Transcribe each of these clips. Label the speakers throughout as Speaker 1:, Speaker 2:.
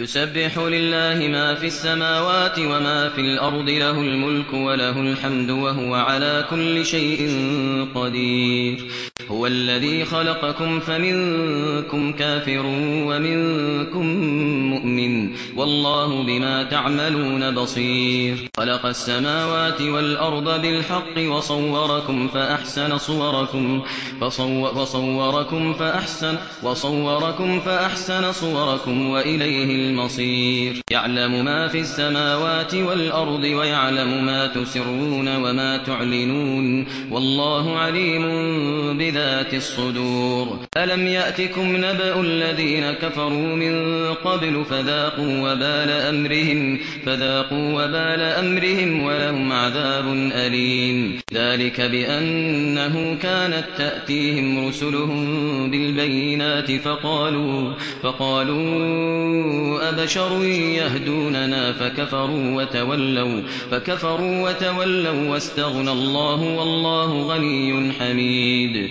Speaker 1: يسبح لله ما في السماوات وما في الأرض له الملك وله الحمد وهو على كل شيء قدير. هو الذي خلقكم فمنكم كافر ومنكم مؤمن والله بما تعملون بصير. خلق السماوات والأرض بالحق وصوركم فأحسن صوركم فصوركم فأحسن وصوركم فأحسن صوركم وإليه المصير. يعلم ما في السماوات والأرض ويعلم ما تسرون وما تعلنون. والله عليم بذات الصدور. ألم يأتكم نبأ الذين كفروا من قبل فذاقوا وبال أمرهم فذاقوا وبال أمرهم ولهم عذاب أليم. ذلك بأنه كانت تأتيهم رسلهم بالبينات فقالوا فقالوا أبشر يهدوننا؟ فكفروا وتولوا فكفروا وتولوا واستغنى الله والله غني حميد.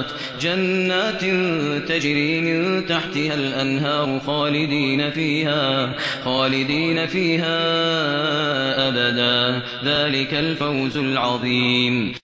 Speaker 1: جنات جنات تجري من تحتها الأنهار خالدين فيها خالدين فيها أبدا. ذلك الفوز العظيم.